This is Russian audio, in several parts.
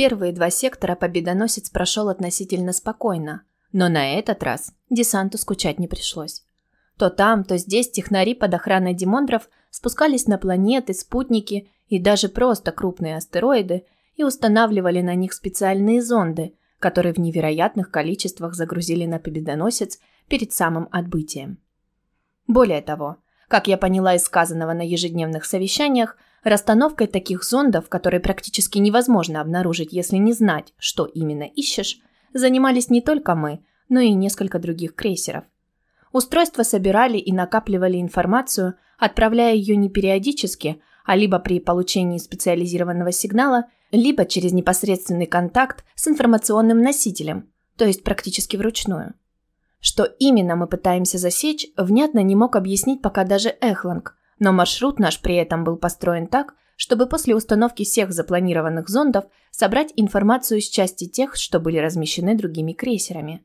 Первые два сектора победоносец прошел относительно спокойно, но на этот раз десанту скучать не пришлось. То там, то здесь технари под охраной демондров спускались на планеты, спутники и даже просто крупные астероиды и устанавливали на них специальные зонды, которые в невероятных количествах загрузили на победоносец перед самым отбытием. Более того, как я поняла из сказанного на ежедневных совещаниях, расстановкой таких зондов, которые практически невозможно обнаружить, если не знать, что именно ищешь, занимались не только мы, но и несколько других крейсеров. Устройства собирали и накапливали информацию, отправляя ее не периодически, а либо при получении специализированного сигнала, либо через непосредственный контакт с информационным носителем, то есть практически вручную. Что именно мы пытаемся засечь, внятно не мог объяснить пока даже Эхланг, но маршрут наш при этом был построен так, чтобы после установки всех запланированных зондов собрать информацию с части тех, что были размещены другими крейсерами.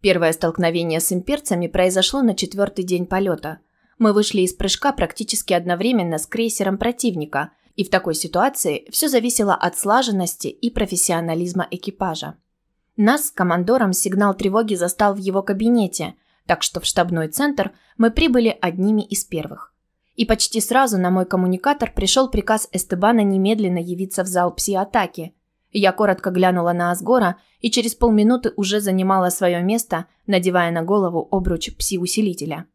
Первое столкновение с имперцами произошло на четвертый день полета. Мы вышли из прыжка практически одновременно с крейсером противника, и в такой ситуации все зависело от слаженности и профессионализма экипажа. Нас с командором сигнал тревоги застал в его кабинете, так что в штабной центр мы прибыли одними из первых. И почти сразу на мой коммуникатор пришел приказ Эстебана немедленно явиться в зал пси-атаки. Я коротко глянула на Асгора и через полминуты уже занимала свое место, надевая на голову обруч пси-усилителя.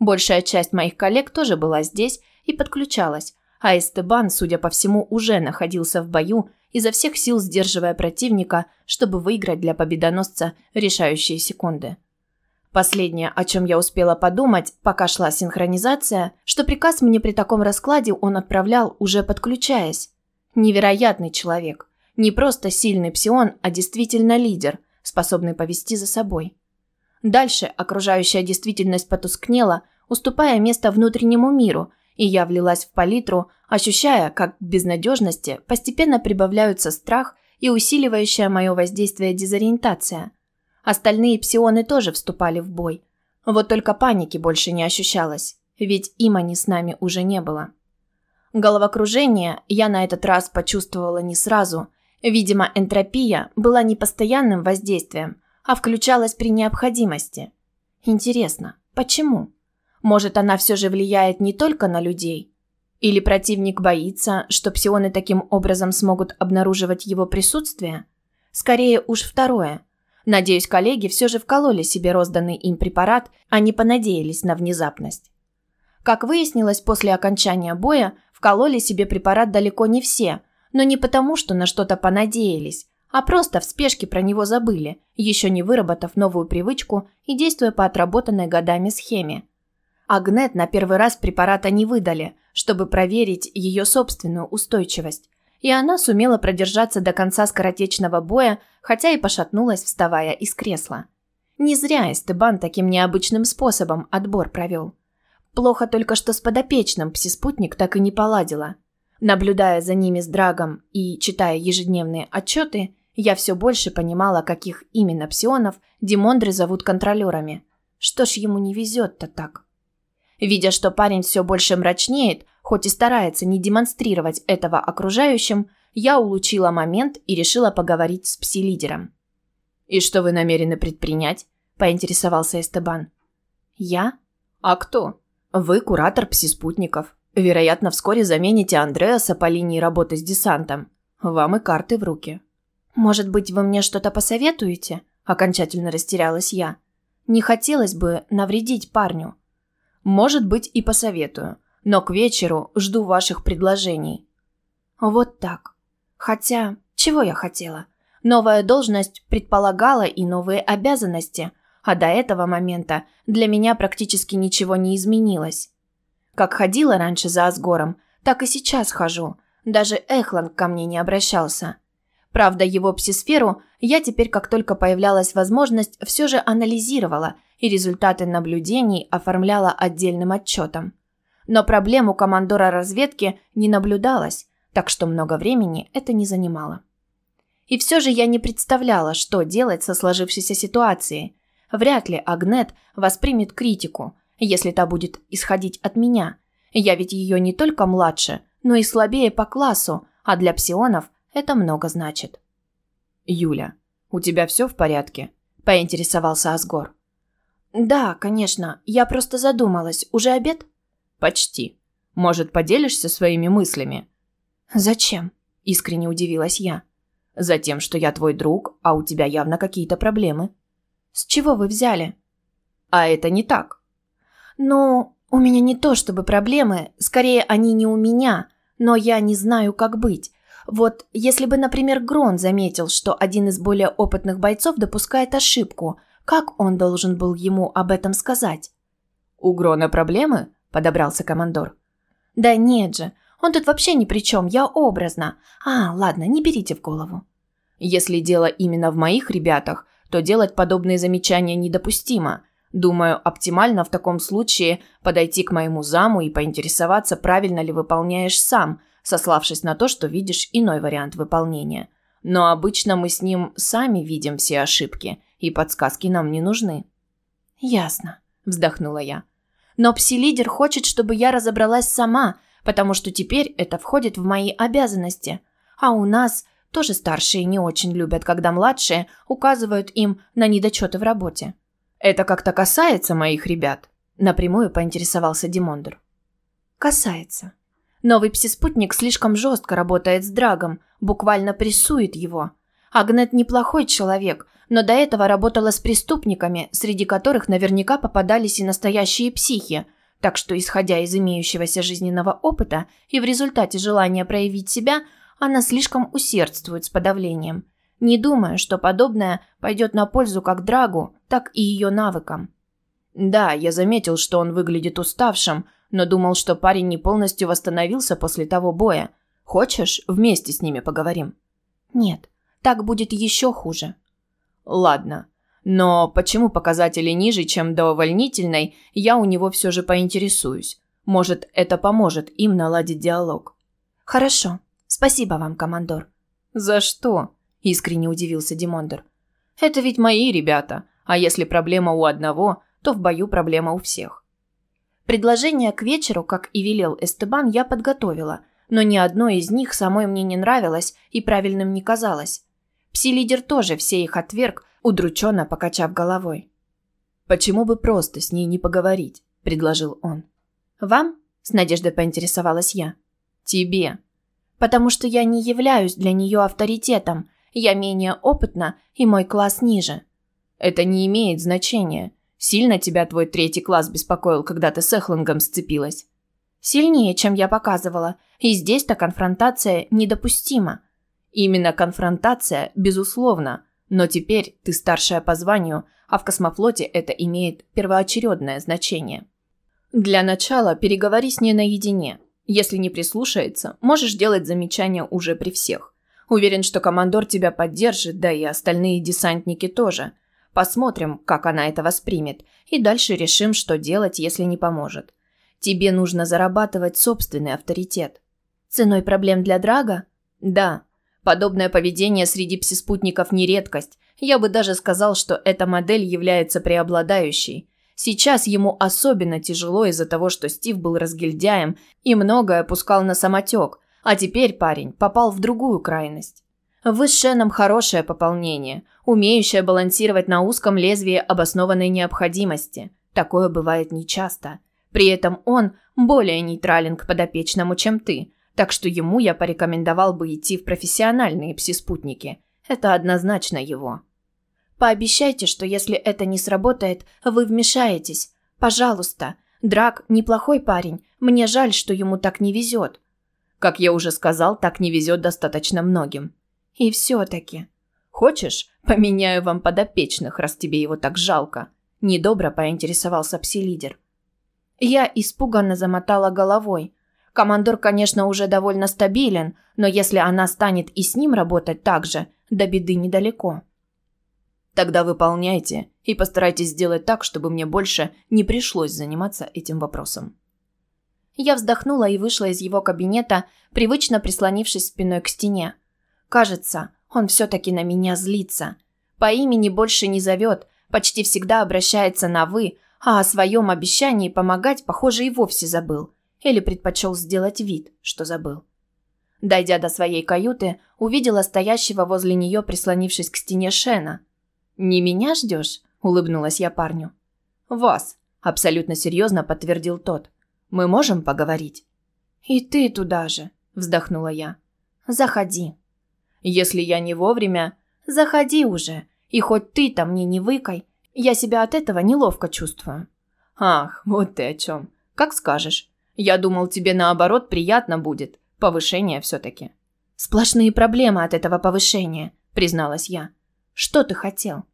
Большая часть моих коллег тоже была здесь и подключалась, а Эстебан, судя по всему, уже находился в бою, изо всех сил сдерживая противника, чтобы выиграть для победоносца решающие секунды. Последнее, о чем я успела подумать, пока шла синхронизация, что приказ мне при таком раскладе он отправлял, уже подключаясь. Невероятный человек. Не просто сильный псион, а действительно лидер, способный повести за собой. Дальше окружающая действительность потускнела, уступая место внутреннему миру, и я влилась в палитру, ощущая, как к безнадежности постепенно прибавляются страх и усиливающая мое воздействие дезориентация – Остальные псионы тоже вступали в бой. Вот только паники больше не ощущалось, ведь имани с нами уже не было. Головокружение я на этот раз почувствовала не сразу. Видимо, энтропия была не постоянным воздействием, а включалась при необходимости. Интересно, почему? Может, она все же влияет не только на людей? Или противник боится, что псионы таким образом смогут обнаруживать его присутствие? Скорее уж второе – Надеюсь, коллеги все же вкололи себе розданный им препарат, а не понадеялись на внезапность. Как выяснилось после окончания боя, вкололи себе препарат далеко не все, но не потому, что на что-то понадеялись, а просто в спешке про него забыли, еще не выработав новую привычку и действуя по отработанной годами схеме. Агнет на первый раз препарата не выдали, чтобы проверить ее собственную устойчивость, и она сумела продержаться до конца скоротечного боя, хотя и пошатнулась, вставая из кресла. Не зря Эстебан таким необычным способом отбор провел. Плохо только, что с подопечным псиспутник так и не поладила. Наблюдая за ними с Драгом и читая ежедневные отчеты, я все больше понимала, каких именно псионов Димондры зовут контролерами. Что ж ему не везет-то так? Видя, что парень все больше мрачнеет, хоть и старается не демонстрировать этого окружающим, я улучила момент и решила поговорить с пси-лидером. «И что вы намерены предпринять?» – поинтересовался Эстебан. «Я? А кто? Вы куратор пси-спутников. Вероятно, вскоре замените Андреаса по линии работы с десантом. Вам и карты в руки». «Может быть, вы мне что-то посоветуете?» – окончательно растерялась я. «Не хотелось бы навредить парню». «Может быть, и посоветую но к вечеру жду ваших предложений». Вот так. Хотя, чего я хотела? Новая должность предполагала и новые обязанности, а до этого момента для меня практически ничего не изменилось. Как ходила раньше за Асгором, так и сейчас хожу. Даже Эхланд ко мне не обращался. Правда, его псисферу я теперь, как только появлялась возможность, все же анализировала и результаты наблюдений оформляла отдельным отчетом. Но проблем у командора разведки не наблюдалось, так что много времени это не занимало. И все же я не представляла, что делать со сложившейся ситуацией. Вряд ли Агнет воспримет критику, если та будет исходить от меня. Я ведь ее не только младше, но и слабее по классу, а для псионов это много значит. «Юля, у тебя все в порядке?» – поинтересовался Асгор. «Да, конечно. Я просто задумалась. Уже обед?» «Почти. Может, поделишься своими мыслями?» «Зачем?» – искренне удивилась я. «Затем, что я твой друг, а у тебя явно какие-то проблемы». «С чего вы взяли?» «А это не так». «Ну, у меня не то чтобы проблемы, скорее они не у меня, но я не знаю, как быть. Вот если бы, например, Грон заметил, что один из более опытных бойцов допускает ошибку, как он должен был ему об этом сказать? «У Грона проблемы?» – подобрался командор. «Да нет же, он тут вообще ни при чем, я образно. А, ладно, не берите в голову». «Если дело именно в моих ребятах, то делать подобные замечания недопустимо. Думаю, оптимально в таком случае подойти к моему заму и поинтересоваться, правильно ли выполняешь сам – сославшись на то, что видишь иной вариант выполнения. Но обычно мы с ним сами видим все ошибки, и подсказки нам не нужны. «Ясно», – вздохнула я. «Но пси-лидер хочет, чтобы я разобралась сама, потому что теперь это входит в мои обязанности. А у нас тоже старшие не очень любят, когда младшие указывают им на недочеты в работе». «Это как-то касается моих ребят?» – напрямую поинтересовался Димондр. «Касается», Новый псиспутник слишком жестко работает с Драгом, буквально прессует его. Агнет неплохой человек, но до этого работала с преступниками, среди которых наверняка попадались и настоящие психи, так что, исходя из имеющегося жизненного опыта и в результате желания проявить себя, она слишком усердствует с подавлением, не думая, что подобное пойдет на пользу как Драгу, так и ее навыкам. Да, я заметил, что он выглядит уставшим, но думал, что парень не полностью восстановился после того боя. Хочешь, вместе с ними поговорим? Нет, так будет еще хуже. Ладно. Но почему показатели ниже, чем до увольнительной, я у него все же поинтересуюсь. Может, это поможет им наладить диалог. Хорошо. Спасибо вам, командор. За что? Искренне удивился Димондер. Это ведь мои ребята. А если проблема у одного, то в бою проблема у всех. Предложение к вечеру, как и велел Эстебан, я подготовила, но ни одно из них самой мне не нравилось и правильным не казалось. Пси-лидер тоже все их отверг, удрученно покачав головой. «Почему бы просто с ней не поговорить?» – предложил он. «Вам?» – с надеждой поинтересовалась я. «Тебе». «Потому что я не являюсь для нее авторитетом. Я менее опытна, и мой класс ниже». «Это не имеет значения. Сильно тебя твой третий класс беспокоил, когда ты с Эхлингом сцепилась?» «Сильнее, чем я показывала. И здесь-то конфронтация недопустима». «Именно конфронтация, безусловно. Но теперь ты старшая по званию, а в космофлоте это имеет первоочередное значение. Для начала переговори с ней наедине. Если не прислушается, можешь делать замечания уже при всех. Уверен, что командор тебя поддержит, да и остальные десантники тоже. Посмотрим, как она это воспримет, и дальше решим, что делать, если не поможет. Тебе нужно зарабатывать собственный авторитет. Ценой проблем для Драга? Да. Подобное поведение среди псиспутников не редкость. Я бы даже сказал, что эта модель является преобладающей. Сейчас ему особенно тяжело из-за того, что Стив был разгильдяем и многое опускал на самотек, а теперь парень попал в другую крайность. Вы с Шеном хорошее пополнение, умеющее балансировать на узком лезвии обоснованной необходимости. Такое бывает нечасто. При этом он более нейтрален к подопечному, чем ты, так что ему я порекомендовал бы идти в профессиональные пси-спутники. Это однозначно его. Пообещайте, что если это не сработает, вы вмешаетесь. Пожалуйста. Драк неплохой парень. Мне жаль, что ему так не везет. Как я уже сказал, так не везет достаточно многим. И все-таки. Хочешь, поменяю вам подопечных, раз тебе его так жалко? Недобро поинтересовался пси-лидер. Я испуганно замотала головой. Командор, конечно, уже довольно стабилен, но если она станет и с ним работать так же, до беды недалеко. Тогда выполняйте и постарайтесь сделать так, чтобы мне больше не пришлось заниматься этим вопросом. Я вздохнула и вышла из его кабинета, привычно прислонившись спиной к стене. Кажется, он все-таки на меня злится. По имени больше не зовет, почти всегда обращается на «вы», а о своем обещании помогать, похоже, и вовсе забыл. Или предпочел сделать вид, что забыл. Дойдя до своей каюты, увидела стоящего возле нее, прислонившись к стене Шена. «Не меня ждешь?» – улыбнулась я парню. «Вас», – абсолютно серьезно подтвердил тот. «Мы можем поговорить?» «И ты туда же», – вздохнула я. «Заходи». «Если я не вовремя...» «Заходи уже, и хоть ты там мне не выкай, я себя от этого неловко чувствую». «Ах, вот ты о чем. Как скажешь. Я думал, тебе наоборот приятно будет. Повышение все-таки». «Сплошные проблемы от этого повышения», – призналась я. «Что ты хотел?»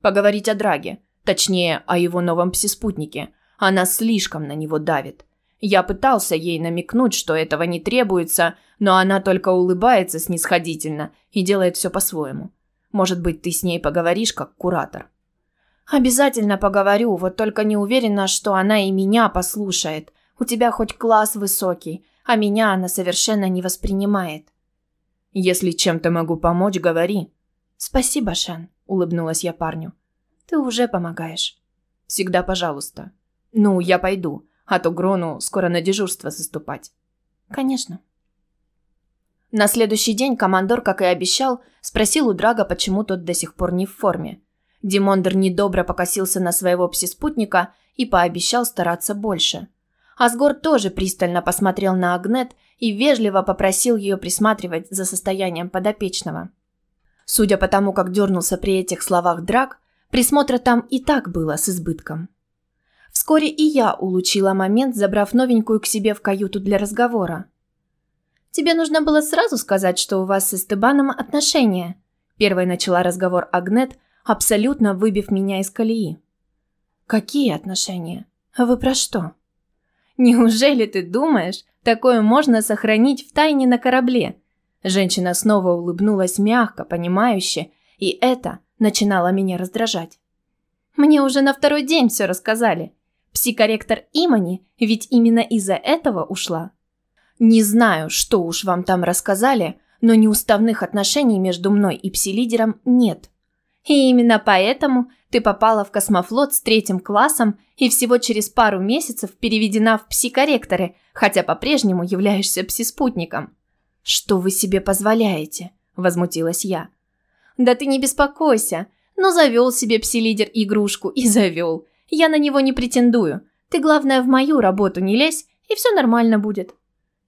«Поговорить о Драге. Точнее, о его новом псиспутнике. Она слишком на него давит. Я пытался ей намекнуть, что этого не требуется, но она только улыбается снисходительно и делает все по-своему. Может быть, ты с ней поговоришь как куратор. Обязательно поговорю, вот только не уверена, что она и меня послушает. У тебя хоть класс высокий, а меня она совершенно не воспринимает. Если чем-то могу помочь, говори. Спасибо, Шан, улыбнулась я парню. Ты уже помогаешь. Всегда пожалуйста. Ну, я пойду а то Грону скоро на дежурство заступать. Конечно. На следующий день командор, как и обещал, спросил у Драга, почему тот до сих пор не в форме. Димондер недобро покосился на своего псиспутника и пообещал стараться больше. Асгор тоже пристально посмотрел на Агнет и вежливо попросил ее присматривать за состоянием подопечного. Судя по тому, как дернулся при этих словах Драг, присмотра там и так было с избытком. Вскоре и я улучила момент, забрав новенькую к себе в каюту для разговора. «Тебе нужно было сразу сказать, что у вас с Эстебаном отношения», Первой начала разговор Агнет, абсолютно выбив меня из колеи. «Какие отношения? Вы про что?» «Неужели ты думаешь, такое можно сохранить в тайне на корабле?» Женщина снова улыбнулась мягко, понимающе, и это начинало меня раздражать. «Мне уже на второй день все рассказали. Псикорректор Имани ведь именно из-за этого ушла. Не знаю, что уж вам там рассказали, но неуставных отношений между мной и пси-лидером нет. И именно поэтому ты попала в космофлот с третьим классом и всего через пару месяцев переведена в псикорректоры, хотя по-прежнему являешься пси-спутником. «Что вы себе позволяете?» – возмутилась я. «Да ты не беспокойся, но завел себе пси-лидер игрушку и завел. Я на него не претендую. Ты, главное, в мою работу не лезь, и все нормально будет».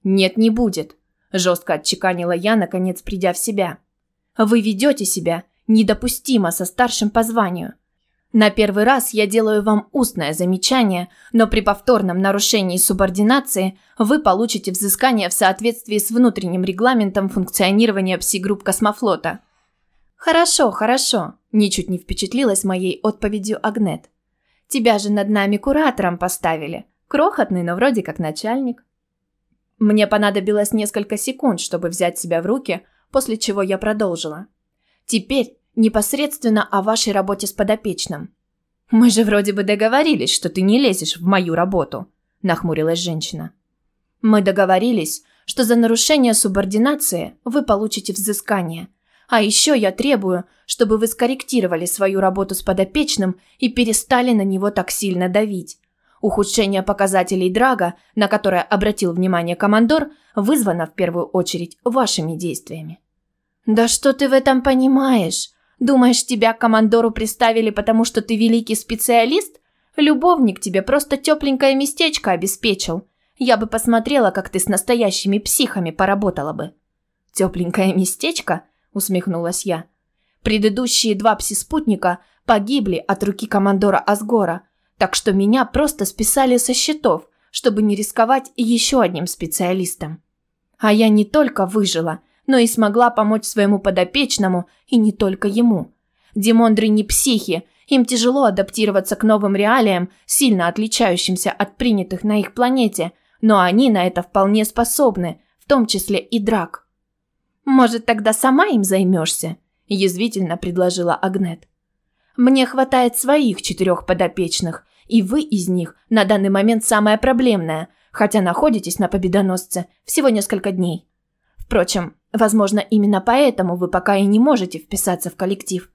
«Нет, не будет», – жестко отчеканила я, наконец придя в себя. «Вы ведете себя недопустимо со старшим по званию. На первый раз я делаю вам устное замечание, но при повторном нарушении субординации вы получите взыскание в соответствии с внутренним регламентом функционирования пси-групп космофлота». «Хорошо, хорошо», – ничуть не впечатлилась моей отповедью Агнет. Тебя же над нами куратором поставили. Крохотный, но вроде как начальник». Мне понадобилось несколько секунд, чтобы взять себя в руки, после чего я продолжила. «Теперь непосредственно о вашей работе с подопечным». «Мы же вроде бы договорились, что ты не лезешь в мою работу», – нахмурилась женщина. «Мы договорились, что за нарушение субординации вы получите взыскание, а еще я требую, чтобы вы скорректировали свою работу с подопечным и перестали на него так сильно давить. Ухудшение показателей Драга, на которое обратил внимание командор, вызвано в первую очередь вашими действиями. «Да что ты в этом понимаешь? Думаешь, тебя к командору приставили, потому что ты великий специалист? Любовник тебе просто тепленькое местечко обеспечил. Я бы посмотрела, как ты с настоящими психами поработала бы». «Тепленькое местечко?» усмехнулась я. Предыдущие два пси-спутника погибли от руки командора Асгора, так что меня просто списали со счетов, чтобы не рисковать еще одним специалистом. А я не только выжила, но и смогла помочь своему подопечному, и не только ему. Димондры не психи, им тяжело адаптироваться к новым реалиям, сильно отличающимся от принятых на их планете, но они на это вполне способны, в том числе и Драк. «Может, тогда сама им займешься?» – язвительно предложила Агнет. «Мне хватает своих четырех подопечных, и вы из них на данный момент самая проблемная, хотя находитесь на победоносце всего несколько дней. Впрочем, возможно, именно поэтому вы пока и не можете вписаться в коллектив.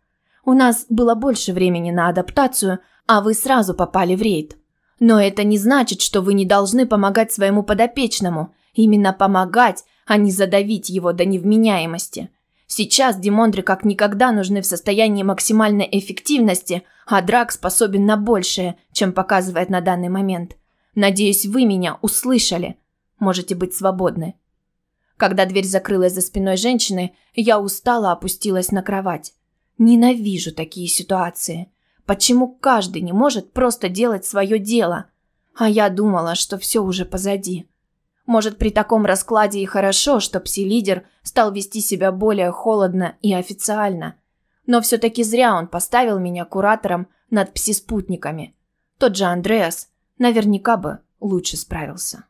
У нас было больше времени на адаптацию, а вы сразу попали в рейд. Но это не значит, что вы не должны помогать своему подопечному. Именно помогать, а не задавить его до невменяемости. Сейчас Димондре как никогда нужны в состоянии максимальной эффективности, а Драк способен на большее, чем показывает на данный момент. Надеюсь, вы меня услышали. Можете быть свободны. Когда дверь закрылась за спиной женщины, я устало опустилась на кровать. Ненавижу такие ситуации. Почему каждый не может просто делать свое дело? А я думала, что все уже позади. Может, при таком раскладе и хорошо, что пси-лидер стал вести себя более холодно и официально. Но все-таки зря он поставил меня куратором над пси-спутниками. Тот же Андреас наверняка бы лучше справился.